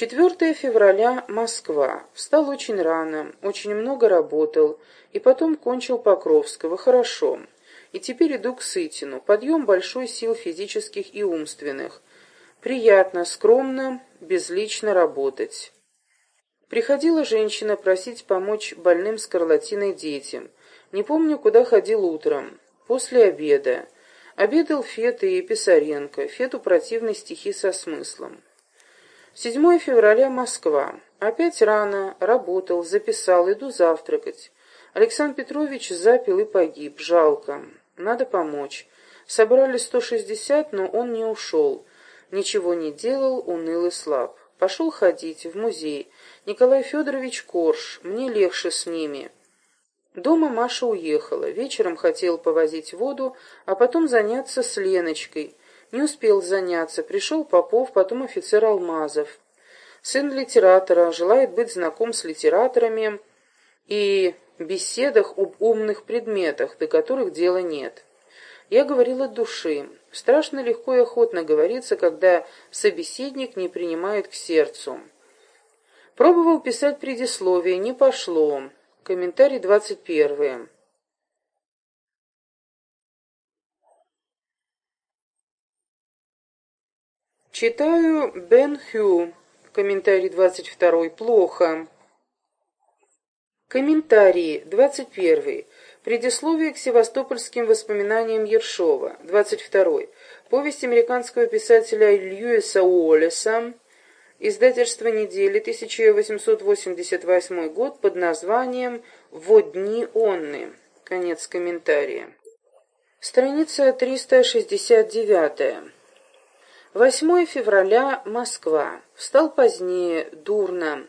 4 февраля, Москва. Встал очень рано, очень много работал, и потом кончил Покровского, хорошо. И теперь иду к Сытину. Подъем большой сил физических и умственных. Приятно, скромно, безлично работать. Приходила женщина просить помочь больным скарлатиной детям. Не помню, куда ходил утром. После обеда. Обедал Фет и Писаренко. Фету противны стихи со смыслом. 7 февраля, Москва. Опять рано, работал, записал, иду завтракать. Александр Петрович запил и погиб, жалко. Надо помочь. Собрали 160, но он не ушел. Ничего не делал, уныл и слаб. Пошел ходить в музей. Николай Федорович Корж, мне легче с ними. Дома Маша уехала. Вечером хотел повозить воду, а потом заняться с Леночкой. Не успел заняться. Пришел Попов, потом офицер Алмазов. Сын литератора, желает быть знаком с литераторами и беседах об умных предметах, до которых дела нет. Я говорил от души. Страшно легко и охотно говорится, когда собеседник не принимает к сердцу. Пробовал писать предисловие, не пошло. Комментарий 21. Читаю Бен Хью. Комментарий 22. Плохо. Комментарии 21. Предисловие к севастопольским воспоминаниям Ершова. 22. Повесть американского писателя Льюиса Уоллеса. Издательство недели, 1888 год, под названием «Во дни онны». Конец комментария. Страница 369. 8 февраля, Москва. Встал позднее, дурно.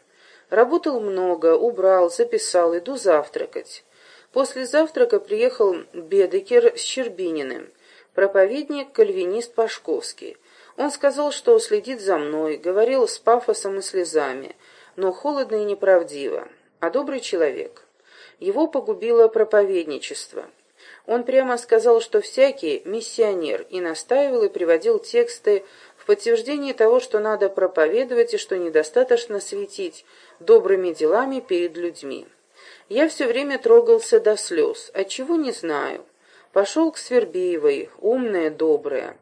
Работал много, убрал, записал, иду завтракать. После завтрака приехал Бедекер с Щербининым, проповедник, кальвинист Пашковский. Он сказал, что следит за мной, говорил с пафосом и слезами, но холодно и неправдиво, а добрый человек. Его погубило проповедничество. Он прямо сказал, что всякий миссионер, и настаивал и приводил тексты в подтверждение того, что надо проповедовать и что недостаточно светить добрыми делами перед людьми. Я все время трогался до слез, отчего не знаю. Пошел к Свербеевой, умная, добрая.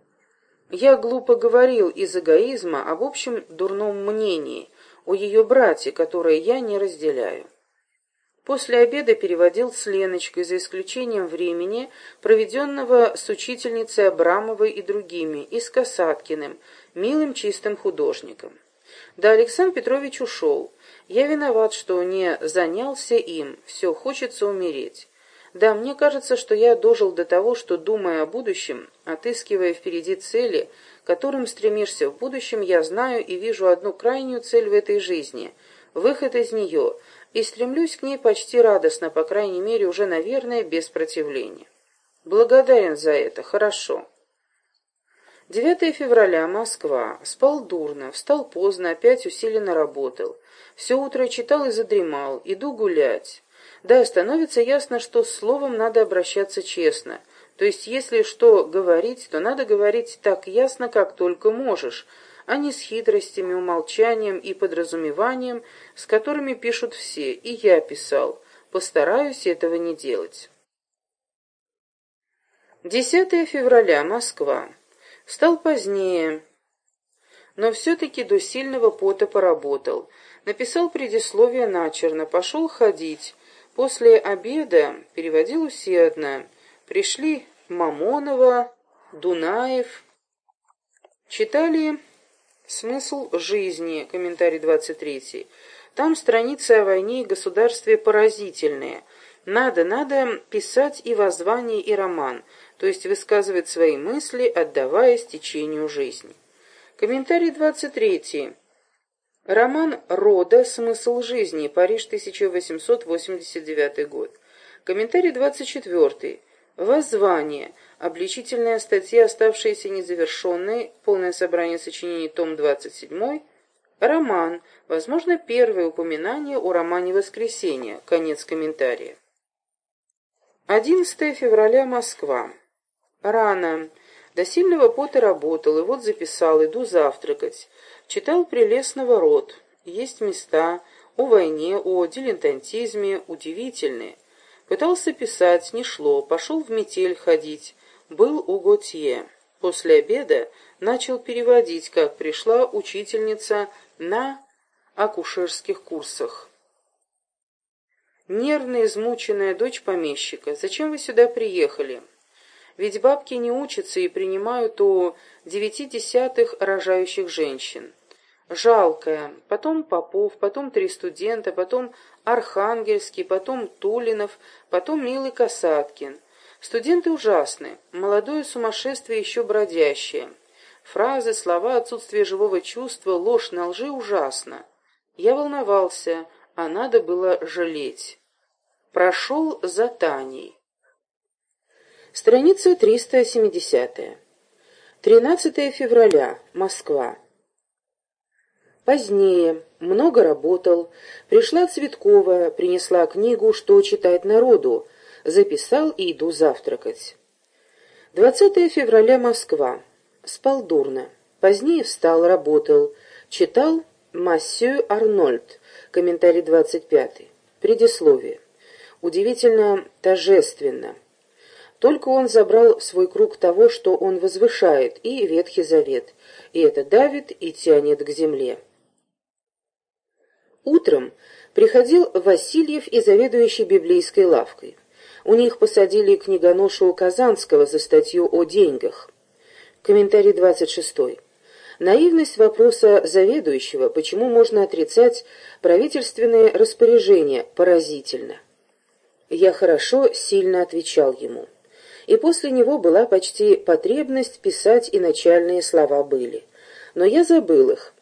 Я глупо говорил из эгоизма об общем дурном мнении о ее брате, которое я не разделяю. После обеда переводил с Леночкой, за исключением времени, проведенного с учительницей Абрамовой и другими, и с Касаткиным, милым чистым художником. Да Александр Петрович ушел. Я виноват, что не занялся им, все, хочется умереть. Да, мне кажется, что я дожил до того, что, думая о будущем, отыскивая впереди цели, которым стремишься в будущем, я знаю и вижу одну крайнюю цель в этой жизни, выход из нее — и стремлюсь к ней почти радостно, по крайней мере, уже, наверное, без противления. Благодарен за это, хорошо. 9 февраля, Москва. Спал дурно, встал поздно, опять усиленно работал. Все утро читал и задремал, иду гулять. Да, становится ясно, что с словом надо обращаться честно. То есть, если что говорить, то надо говорить так ясно, как только можешь, а не с хитростями, умолчанием и подразумеванием, с которыми пишут все, и я писал. Постараюсь этого не делать. 10 февраля, Москва. Стал позднее, но все-таки до сильного пота поработал. Написал предисловие начерно, пошел ходить. После обеда переводил усердно. Пришли Мамонова, Дунаев. Читали Смысл жизни, комментарий 23. Там страницы о войне и государстве поразительные. Надо, надо писать и воззвание, и роман, то есть высказывать свои мысли, отдаваясь течению жизни. Комментарий 23. Роман Рода «Смысл жизни», Париж, 1889 год. Комментарий 24. Воззвание. Обличительная статья, оставшаяся незавершенной, полное собрание сочинений, том 27, роман, возможно, первое упоминание о романе «Воскресенье», конец комментария. 11 февраля, Москва. Рано. До сильного пота работал, и вот записал, иду завтракать. Читал прелестного род. Есть места о войне, о дилетантизме удивительные. Пытался писать, не шло, пошел в метель ходить. Был у Готье. После обеда начал переводить, как пришла учительница на акушерских курсах. Нервная, измученная дочь помещика. «Зачем вы сюда приехали?» Ведь бабки не учатся и принимают у девяти десятых рожающих женщин. Жалкая. Потом Попов, потом три студента, потом Архангельский, потом Тулинов, потом Милый Касаткин. Студенты ужасны. Молодое сумасшествие еще бродящее. Фразы, слова, отсутствие живого чувства, ложь на лжи ужасно. Я волновался, а надо было жалеть. Прошел за Таней. Страница 370. 13 февраля. Москва. Позднее. Много работал. Пришла Цветкова, принесла книгу «Что читать народу». Записал и иду завтракать. 20 февраля. Москва. Спал дурно. Позднее встал, работал. Читал «Массю Арнольд». Комментарий 25. Предисловие. Удивительно торжественно. Только он забрал свой круг того, что он возвышает, и Ветхий Завет, и это давит и тянет к земле. Утром приходил Васильев и заведующий библейской лавкой. У них посадили книгоношу Казанского за статью о деньгах. Комментарий 26. Наивность вопроса заведующего, почему можно отрицать правительственные распоряжения, поразительна. Я хорошо, сильно отвечал ему и после него была почти потребность писать и начальные слова были. Но я забыл их.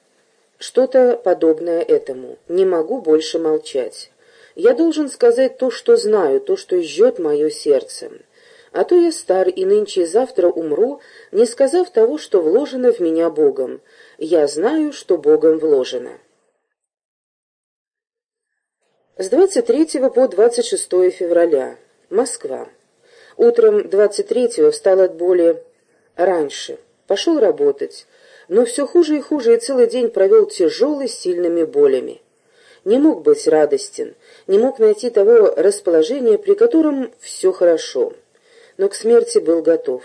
Что-то подобное этому. Не могу больше молчать. Я должен сказать то, что знаю, то, что жжет мое сердце. А то я стар и нынче и завтра умру, не сказав того, что вложено в меня Богом. Я знаю, что Богом вложено. С 23 по 26 февраля. Москва. Утром 23-го встал от боли раньше, пошел работать, но все хуже и хуже и целый день провел тяжелый, сильными болями. Не мог быть радостен, не мог найти того расположения, при котором все хорошо. Но к смерти был готов.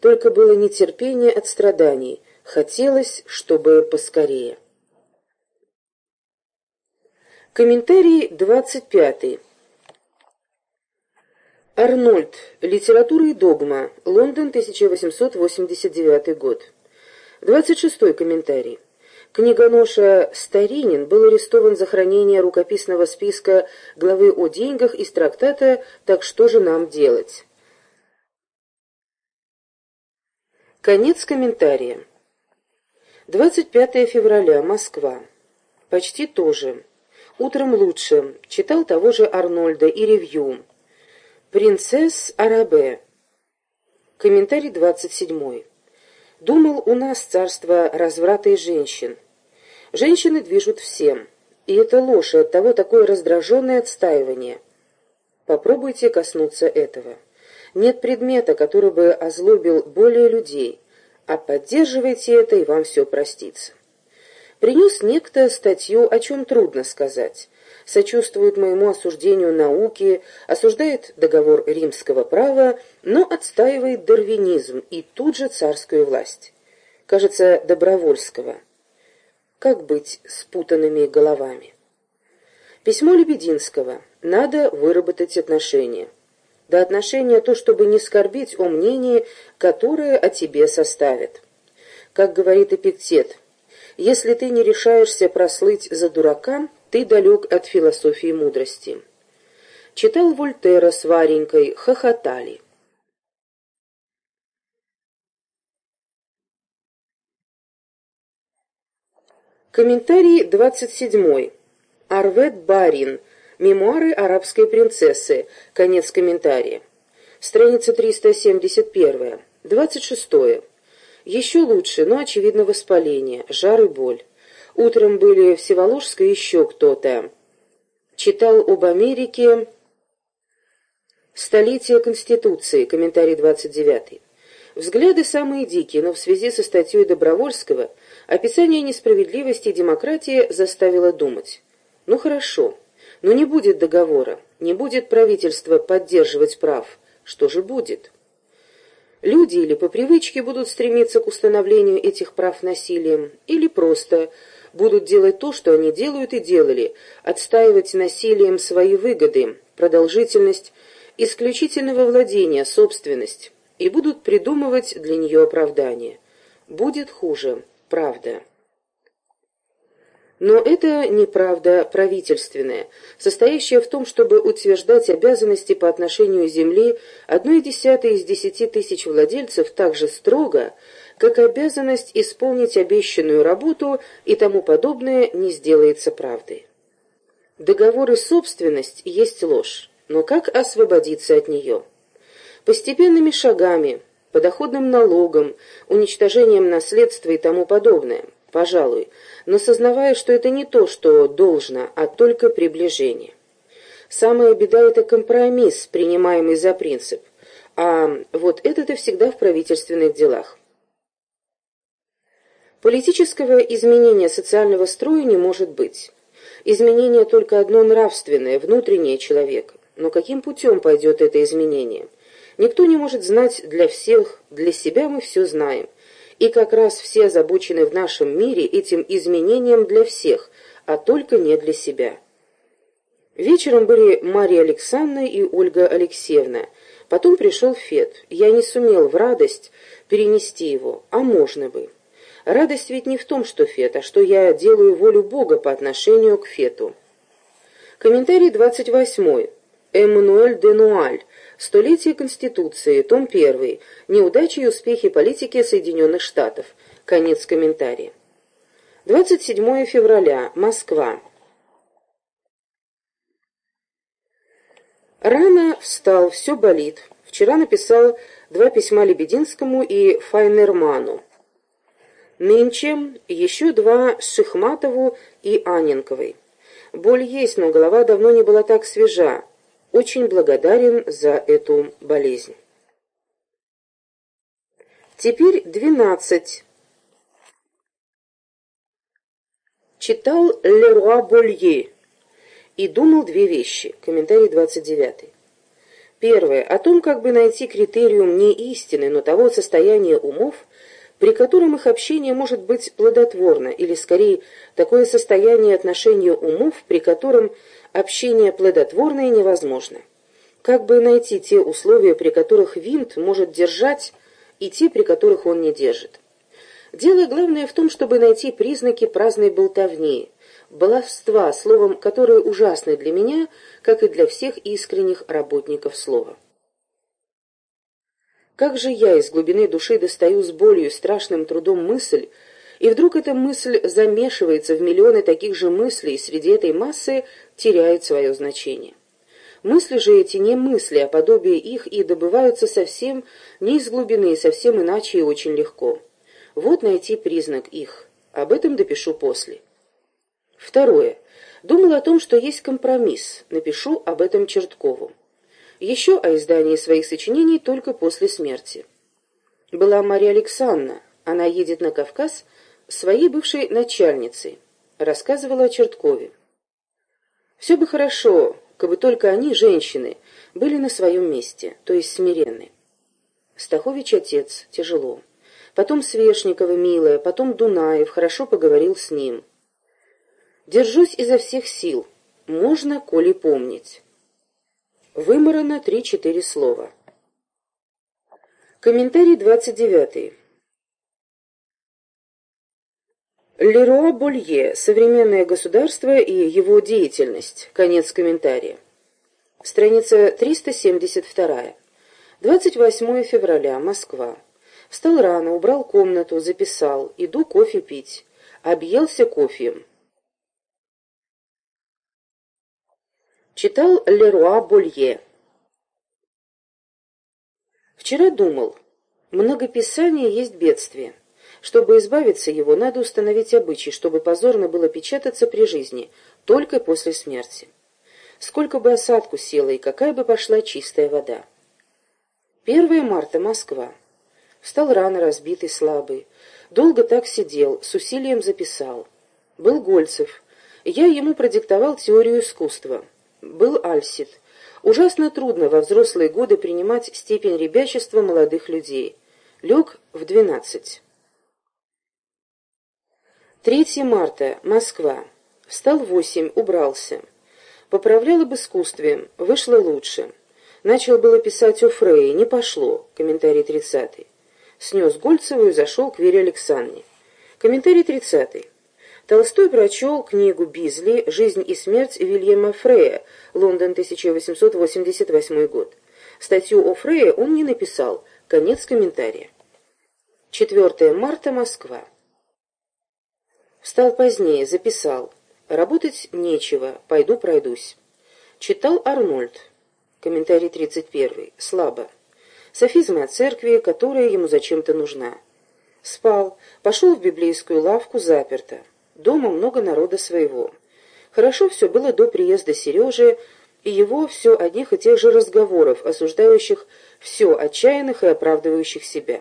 Только было нетерпение от страданий, хотелось, чтобы поскорее. Комментарий двадцать пятый. Арнольд. Литература и догма. Лондон, 1889 год. 26 комментарий. Книгоноша Старинин был арестован за хранение рукописного списка главы о деньгах из трактата «Так что же нам делать?». Конец комментария. 25 февраля. Москва. Почти то же. Утром лучше. Читал того же Арнольда и ревью. Принцесс Арабе. Комментарий 27. Думал, у нас царство разврата и женщин. Женщины движут всем. И это ложь, и оттого такое раздраженное отстаивание. Попробуйте коснуться этого. Нет предмета, который бы озлобил более людей, а поддерживайте это, и вам все простится. Принес некто статью, о чем трудно сказать сочувствует моему осуждению науки, осуждает договор римского права, но отстаивает дарвинизм и тут же царскую власть. Кажется, Добровольского. Как быть с путанными головами? Письмо Лебединского. Надо выработать отношения. Да отношения то, чтобы не скорбить о мнении, которое о тебе составит. Как говорит Эпиктет, если ты не решаешься прослыть за дурака, ты далек от философии мудрости. Читал Вольтера с Варенькой, хохотали. Комментарий 27. Арвет Барин. Мемуары арабской принцессы. Конец комментария. Страница 371. 26. Еще лучше, но очевидно воспаление, жар и боль. Утром были в Всеволожской еще кто-то. Читал об Америке «Столетие Конституции», комментарий 29. Взгляды самые дикие, но в связи со статьей Добровольского Описание несправедливости и демократии заставило думать. Ну хорошо, но не будет договора, не будет правительства поддерживать прав. Что же будет? Люди или по привычке будут стремиться к установлению этих прав насилием, или просто будут делать то, что они делают и делали, отстаивать насилием свои выгоды, продолжительность, исключительного владения, собственность, и будут придумывать для нее оправдание. Будет хуже, правда. Но это неправда правительственная, состоящая в том, чтобы утверждать обязанности по отношению земли одной десятой из десяти тысяч владельцев так же строго, как обязанность исполнить обещанную работу и тому подобное не сделается правдой. Договор и собственность есть ложь, но как освободиться от нее? Постепенными шагами, подоходным налогом, уничтожением наследства и тому подобное – пожалуй, но сознавая, что это не то, что должно, а только приближение. Самая беда – это компромисс, принимаемый за принцип. А вот это-то всегда в правительственных делах. Политического изменения социального строя не может быть. Изменение только одно нравственное, внутреннее человека. Но каким путем пойдет это изменение? Никто не может знать для всех, для себя мы все знаем. И как раз все озабочены в нашем мире этим изменением для всех, а только не для себя. Вечером были Мария Александровна и Ольга Алексеевна. Потом пришел Фет. Я не сумел в радость перенести его, а можно бы. Радость ведь не в том, что Фет, а что я делаю волю Бога по отношению к Фету. Комментарий 28. Эммануэль де Нуаль. Столетие Конституции. Том 1. Неудачи и успехи политики Соединенных Штатов. Конец комментария. 27 февраля. Москва. Рано встал, все болит. Вчера написал два письма Лебединскому и Файнерману. Нынче еще два Шихматову и Аненковой. Боль есть, но голова давно не была так свежа очень благодарен за эту болезнь. Теперь двенадцать. Читал Леруа Болье и думал две вещи. Комментарий двадцать девятый. Первое. О том, как бы найти критериум не истины, но того состояния умов, при котором их общение может быть плодотворно, или, скорее, такое состояние отношения умов, при котором общение плодотворное невозможно. Как бы найти те условия, при которых винт может держать, и те, при которых он не держит? Дело главное в том, чтобы найти признаки праздной болтовни, баловства, словом, которые ужасны для меня, как и для всех искренних работников слова. Как же я из глубины души достаю с болью и страшным трудом мысль, и вдруг эта мысль замешивается в миллионы таких же мыслей, и среди этой массы теряет свое значение. Мысли же эти не мысли, а подобие их и добываются совсем не из глубины, совсем иначе и очень легко. Вот найти признак их. Об этом допишу после. Второе. Думал о том, что есть компромисс. Напишу об этом Черткову. Еще о издании своих сочинений только после смерти. Была Мария Александровна. Она едет на Кавказ своей бывшей начальницей. Рассказывала о Черткове. Все бы хорошо, как бы только они, женщины, были на своем месте, то есть смиренны. Стахович отец, тяжело. Потом Свешникова, милая, потом Дунаев, хорошо поговорил с ним. Держусь изо всех сил. Можно, коли помнить. Выморано три-четыре слова. Комментарий двадцать девятый. Леруа Болье. Современное государство и его деятельность. Конец комментария. Страница 372. 28 февраля. Москва. Встал рано, убрал комнату, записал. Иду кофе пить. Объелся кофе. Читал Леруа Болье. Вчера думал. Многописание есть бедствие. Чтобы избавиться его, надо установить обычай, чтобы позорно было печататься при жизни, только после смерти. Сколько бы осадку села и какая бы пошла чистая вода. 1 марта, Москва. Встал рано, разбитый, слабый. Долго так сидел, с усилием записал. Был Гольцев. Я ему продиктовал теорию искусства. Был Альсит. Ужасно трудно во взрослые годы принимать степень ребячества молодых людей. Лег в двенадцать. 3 марта. Москва. Встал в восемь, убрался. Поправлял об искусстве, вышло лучше. Начал было писать о Фрейе, не пошло. Комментарий тридцатый. Снес Гольцеву и зашел к Вере Александровне. Комментарий тридцатый. Толстой прочел книгу Бизли «Жизнь и смерть Вильяма Фрея», Лондон, 1888 год. Статью о Фрее он не написал. Конец комментария. 4 марта, Москва. Встал позднее, записал. Работать нечего, пойду пройдусь. Читал Арнольд. Комментарий 31. Слабо. Софизмы о церкви, которая ему зачем-то нужна. Спал, пошел в библейскую лавку, заперто. Дома много народа своего. Хорошо все было до приезда Сережи и его все одних и тех же разговоров, осуждающих все отчаянных и оправдывающих себя.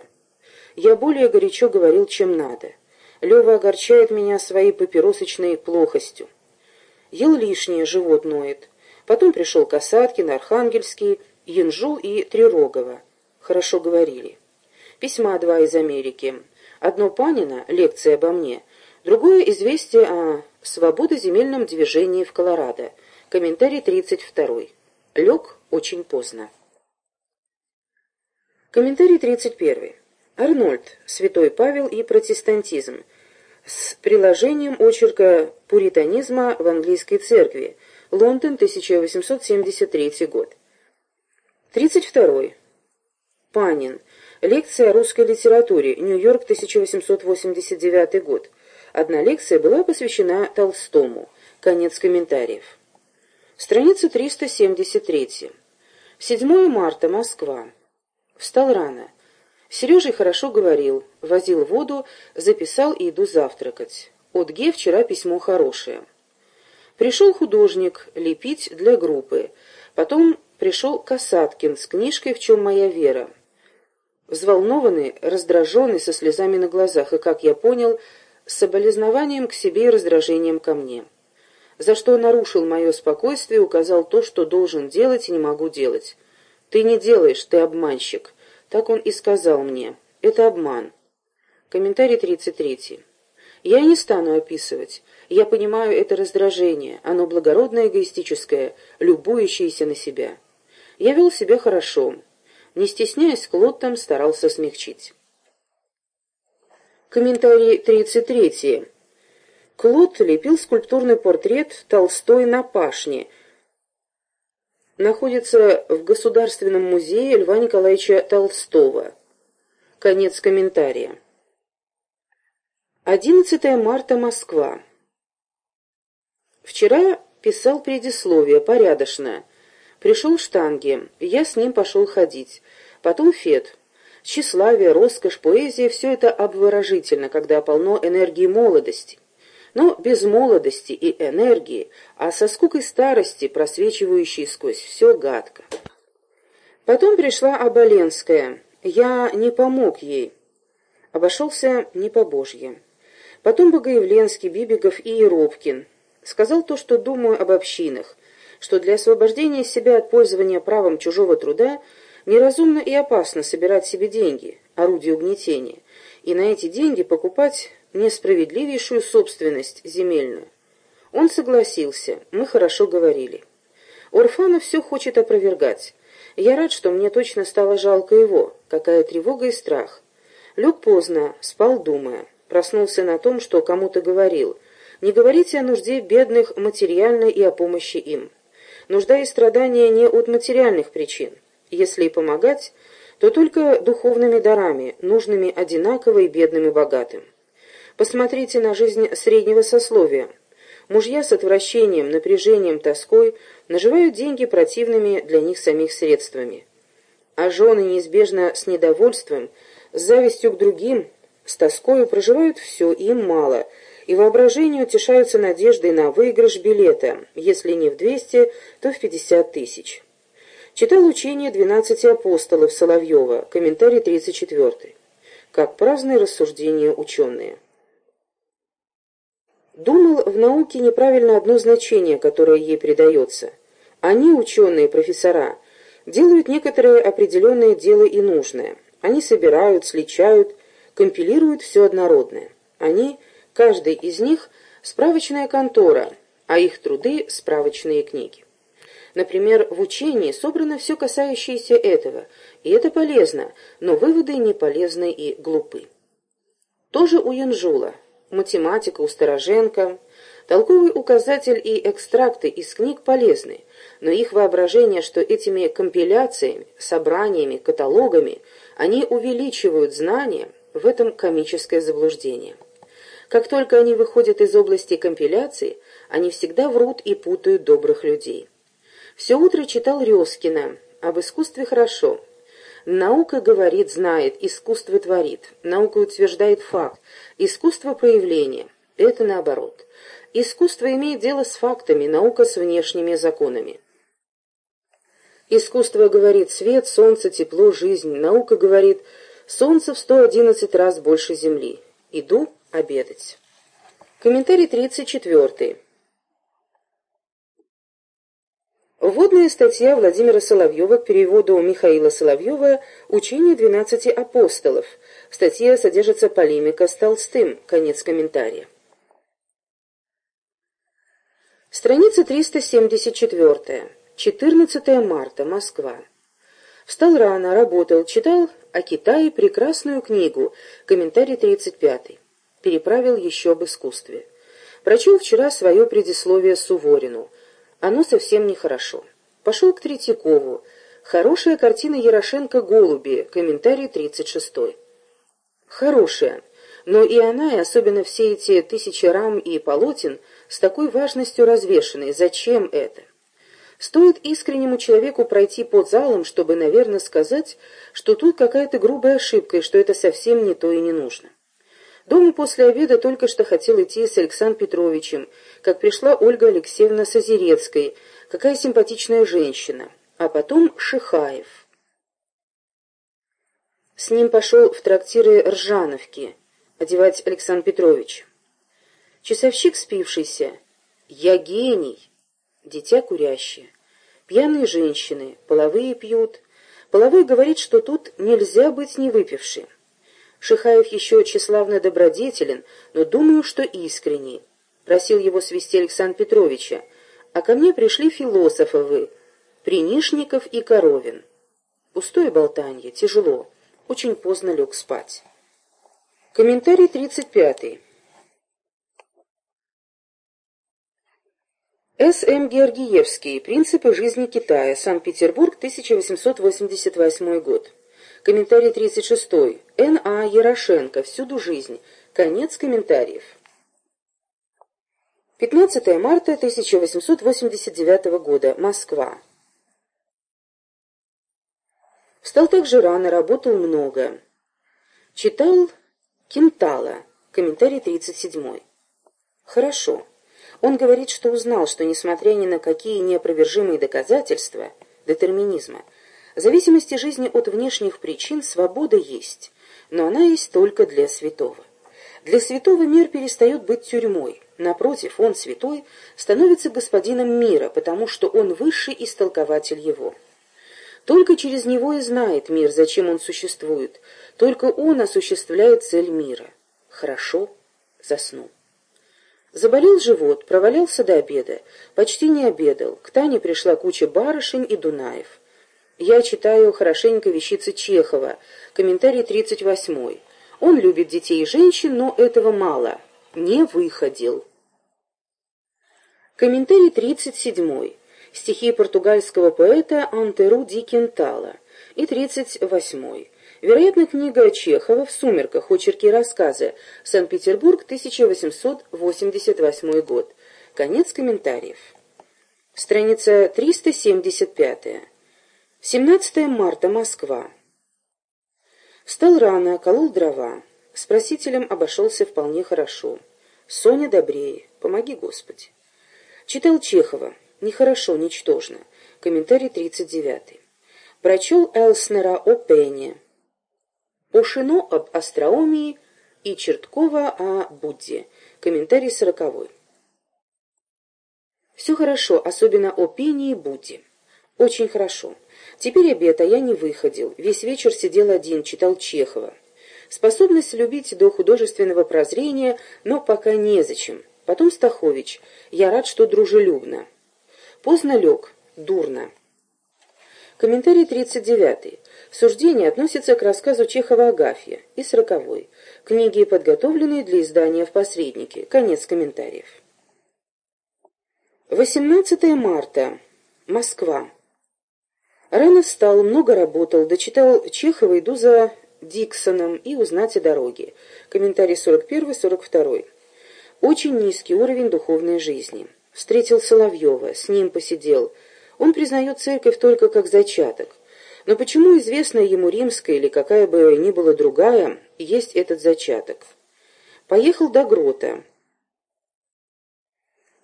Я более горячо говорил, чем надо. Лева огорчает меня своей папиросочной плохостью. Ел лишнее, живот ноет. Потом пришел Касаткин, Архангельский, Янжу и Трирогова. Хорошо говорили. Письма два из Америки. Одно Панина, лекция обо мне — Другое известие о свободоземельном движении в Колорадо. Комментарий 32. Лег очень поздно. Комментарий 31. Арнольд. Святой Павел и протестантизм. С приложением очерка пуританизма в английской церкви. Лондон, 1873 год. 32. Панин. Лекция о русской литературе. Нью-Йорк, 1889 год. Одна лекция была посвящена Толстому. Конец комментариев. Страница 373. 7 марта, Москва. Встал рано. Сережа хорошо говорил, возил воду, записал и иду завтракать. От Ге вчера письмо хорошее. Пришел художник лепить для группы. Потом пришел Касаткин с книжкой «В чем моя вера». Взволнованный, раздраженный, со слезами на глазах, и, как я понял, с соболезнованием к себе и раздражением ко мне. За что нарушил мое спокойствие и указал то, что должен делать и не могу делать. «Ты не делаешь, ты обманщик». Так он и сказал мне. Это обман. Комментарий 33. Я не стану описывать. Я понимаю это раздражение. Оно благородное, эгоистическое, любующееся на себя. Я вел себя хорошо. Не стесняясь, Клод там старался смягчить. Комментарий 33. Клод лепил скульптурный портрет Толстой на пашне. Находится в Государственном музее Льва Николаевича Толстого. Конец комментария. 11 марта, Москва. Вчера писал предисловие, порядочно. Пришел Штанги, я с ним пошел ходить. Потом Фет. Тщеславие, роскошь, поэзия — все это обворожительно, когда полно энергии молодости. Но без молодости и энергии, а со скукой старости, просвечивающей сквозь все гадко. Потом пришла Оболенская. Я не помог ей. Обошелся не по-божье. Потом Богоявленский, Бибиков и Еропкин. Сказал то, что думаю об общинах, что для освобождения себя от пользования правом чужого труда – Неразумно и опасно собирать себе деньги, орудие угнетения, и на эти деньги покупать несправедливейшую собственность земельную. Он согласился, мы хорошо говорили. Орфанов все хочет опровергать. Я рад, что мне точно стало жалко его. Какая тревога и страх. Лег поздно, спал думая. Проснулся на том, что кому-то говорил. Не говорите о нужде бедных материально и о помощи им. Нужда и страдания не от материальных причин. Если и помогать, то только духовными дарами, нужными одинаково и бедным и богатым. Посмотрите на жизнь среднего сословия. Мужья с отвращением, напряжением, тоской наживают деньги противными для них самих средствами. А жены неизбежно с недовольством, с завистью к другим, с тоскою проживают все, им мало, и воображению утешаются надеждой на выигрыш билета, если не в 200, то в 50 тысяч. Читал учение двенадцати апостолов Соловьева, комментарий 34. как праздные рассуждения ученые. Думал в науке неправильно одно значение, которое ей придается. Они, ученые, профессора, делают некоторое определенное дело и нужное. Они собирают, сличают, компилируют все однородное. Они, каждый из них, справочная контора, а их труды – справочные книги. Например, в учении собрано все касающееся этого, и это полезно, но выводы не полезны и глупы. Тоже у Янжула, математика у Староженко, толковый указатель и экстракты из книг полезны, но их воображение, что этими компиляциями, собраниями, каталогами они увеличивают знания, в этом комическое заблуждение. Как только они выходят из области компиляции, они всегда врут и путают добрых людей. Все утро читал Резкина. Об искусстве хорошо. Наука говорит, знает, искусство творит. Наука утверждает факт. Искусство проявление. Это наоборот. Искусство имеет дело с фактами, наука с внешними законами. Искусство говорит свет, солнце, тепло, жизнь. Наука говорит солнце в 111 раз больше Земли. Иду обедать. Комментарий 34. Вводная статья Владимира Соловьева к переводу Михаила Соловьева «Учение двенадцати апостолов». В статье содержится полемика с Толстым. Конец комментария. Страница 374. 14 марта. Москва. Встал рано, работал, читал о Китае прекрасную книгу, комментарий 35. Переправил еще об искусстве. Прочел вчера свое предисловие Суворину – оно совсем нехорошо. Пошел к Третьякову. Хорошая картина Ярошенко «Голуби», комментарий 36. Хорошая, но и она, и особенно все эти тысячи рам и полотен, с такой важностью развешаны. Зачем это? Стоит искреннему человеку пройти под залом, чтобы, наверное, сказать, что тут какая-то грубая ошибка, и что это совсем не то и не нужно. Дома после обеда только что хотел идти с Александром Петровичем, как пришла Ольга Алексеевна Созерецкой, какая симпатичная женщина, а потом Шихаев. С ним пошел в трактиры Ржановки одевать Александр Петрович. Часовщик спившийся. Я гений. Дитя курящее. Пьяные женщины, половые пьют. Половой говорит, что тут нельзя быть не выпившим. Шихаев еще тщеславно добродетелен, но думаю, что искренний. Просил его свести Александра Петровича, а ко мне пришли философы вы, Принишников и Коровин. Пустое болтанье, тяжело. Очень поздно лег спать. Комментарий 35. С. М. Георгиевский. Принципы жизни Китая. Санкт-Петербург, 1888 год. Комментарий 36. Н. А. Ярошенко. Всюду жизнь. Конец комментариев. 15 марта 1889 года. Москва. Встал так же рано, работал много. Читал Кентала. Комментарий 37. Хорошо. Он говорит, что узнал, что, несмотря ни на какие неопровержимые доказательства детерминизма, зависимости жизни от внешних причин свобода есть, но она есть только для святого. Для святого мир перестает быть тюрьмой. Напротив, он, святой, становится господином мира, потому что он высший истолкователь его. Только через него и знает мир, зачем он существует. Только он осуществляет цель мира. Хорошо, заснул. Заболел живот, провалялся до обеда. Почти не обедал. К Тане пришла куча барышень и Дунаев. Я читаю хорошенько вещицы Чехова, комментарий 38. Он любит детей и женщин, но этого мало. Не выходил. Комментарий 37. Стихи португальского поэта Антеру ди Кентала. И 38. Вероятно, книга Чехова «В сумерках. Очерки и рассказы. Санкт-Петербург, 1888 год». Конец комментариев. Страница 375. 17 марта, Москва. Встал рано, колол дрова. С просителем обошелся вполне хорошо. Соня добрее. Помоги, Господи. Читал Чехова. Нехорошо, ничтожно. Комментарий 39. Прочел Элснера о Пене. Ошино об остроумии и Черткова о Будде. Комментарий сороковой. Все хорошо, особенно о пении и Будде. Очень хорошо. Теперь обед, а я не выходил. Весь вечер сидел один, читал Чехова. Способность любить до художественного прозрения, но пока незачем. Потом Стахович. Я рад, что дружелюбно. Поздно лег. Дурно. Комментарий 39. Суждение относится к рассказу Чехова «Агафья» и сороковой. Книги, подготовленные для издания в посреднике. Конец комментариев. 18 марта. Москва. Рано встал, много работал, дочитал Чехова, иду за Диксоном и узнать о дороге. Комментарий 41-42. Очень низкий уровень духовной жизни. Встретил Соловьева, с ним посидел. Он признает церковь только как зачаток. Но почему известная ему римская или какая бы ни была другая, есть этот зачаток? Поехал до Грота.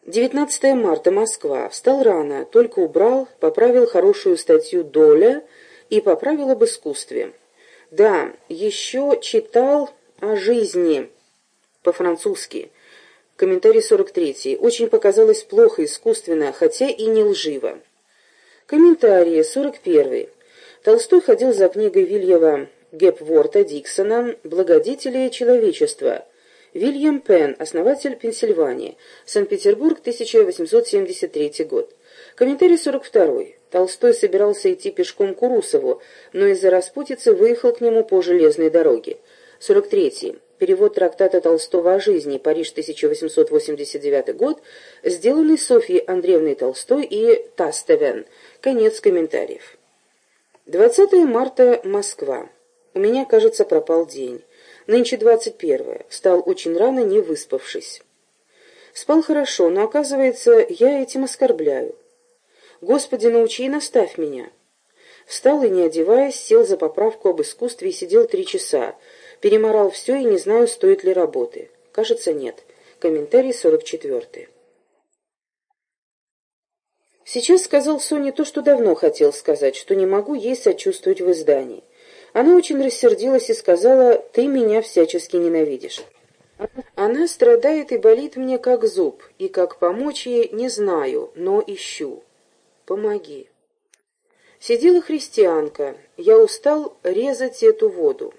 19 марта, Москва. Встал рано, только убрал, поправил хорошую статью «Доля» и поправил об искусстве. Да, еще читал о жизни по-французски. Комментарий 43. Очень показалось плохо, искусственно, хотя и не лживо. Комментарий 41. Толстой ходил за книгой Вильява Гепворта Диксона «Благодетели человечества». Вильям Пен, основатель Пенсильвании. Санкт-Петербург, 1873 год. Комментарий 42. Толстой собирался идти пешком к Урусову, но из-за распутицы выехал к нему по железной дороге. 43. Перевод трактата Толстого о жизни, Париж, 1889 год, сделанный Софьей Андреевной Толстой и Тастевен. Конец комментариев. 20 марта, Москва. У меня, кажется, пропал день. Нынче 21. Встал очень рано, не выспавшись. Спал хорошо, но, оказывается, я этим оскорбляю. Господи, научи и наставь меня. Встал и, не одеваясь, сел за поправку об искусстве и сидел три часа. Переморал все и не знаю, стоит ли работы. Кажется, нет. Комментарий 44. Сейчас сказал Соне то, что давно хотел сказать, что не могу ей сочувствовать в издании. Она очень рассердилась и сказала, «Ты меня всячески ненавидишь». Она страдает и болит мне как зуб, и как помочь ей не знаю, но ищу. Помоги. Сидела христианка. Я устал резать эту воду.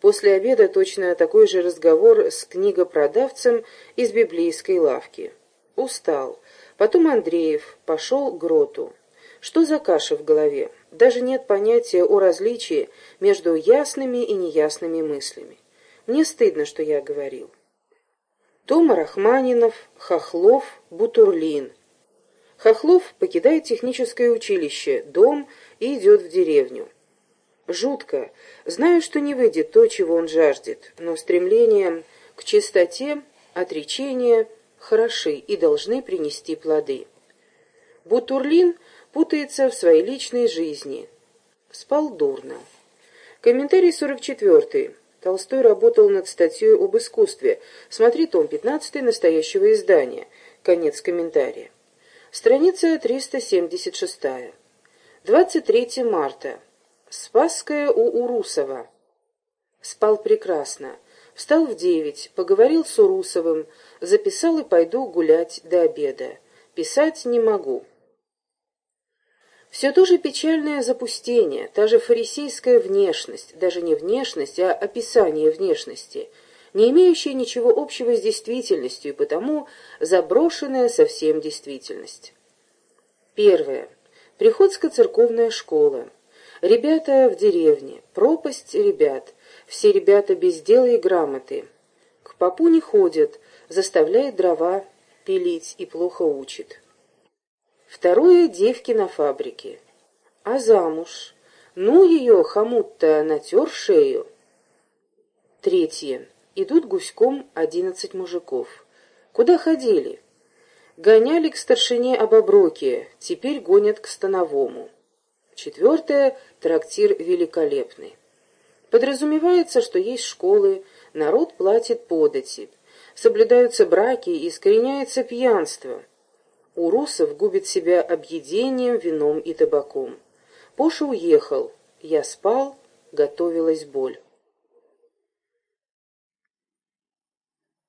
После обеда точно такой же разговор с книгопродавцем из библейской лавки. Устал. Потом Андреев пошел к гроту. Что за каша в голове? Даже нет понятия о различии между ясными и неясными мыслями. Мне стыдно, что я говорил. Тома Рахманинов, Хохлов, Бутурлин. Хохлов покидает техническое училище, дом и идет в деревню. Жутко. Знаю, что не выйдет то, чего он жаждет, но стремление к чистоте, отречение хороши и должны принести плоды. Бутурлин путается в своей личной жизни. Спал дурно. Комментарий 44. Толстой работал над статьей об искусстве. Смотри том 15 настоящего издания. Конец комментария. Страница 376. 23 марта. Спасская у Урусова. Спал прекрасно. Встал в девять, поговорил с Урусовым, записал и пойду гулять до обеда. Писать не могу. Все то же печальное запустение, та же фарисейская внешность, даже не внешность, а описание внешности, не имеющая ничего общего с действительностью и потому заброшенная совсем действительность. Первое. Приходско-церковная школа. Ребята в деревне. Пропасть ребят. Все ребята без дела и грамоты. К попу не ходят, заставляет дрова пилить и плохо учит. Второе — девки на фабрике. А замуж? Ну, ее хомут-то натер шею. Третье. Идут гуськом одиннадцать мужиков. Куда ходили? Гоняли к старшине об оброке, теперь гонят к становому. Четвертое. Трактир великолепный. Подразумевается, что есть школы, народ платит подати, соблюдаются браки и искореняется пьянство — Урусов губит себя объедением, вином и табаком. Поша уехал. Я спал, готовилась боль.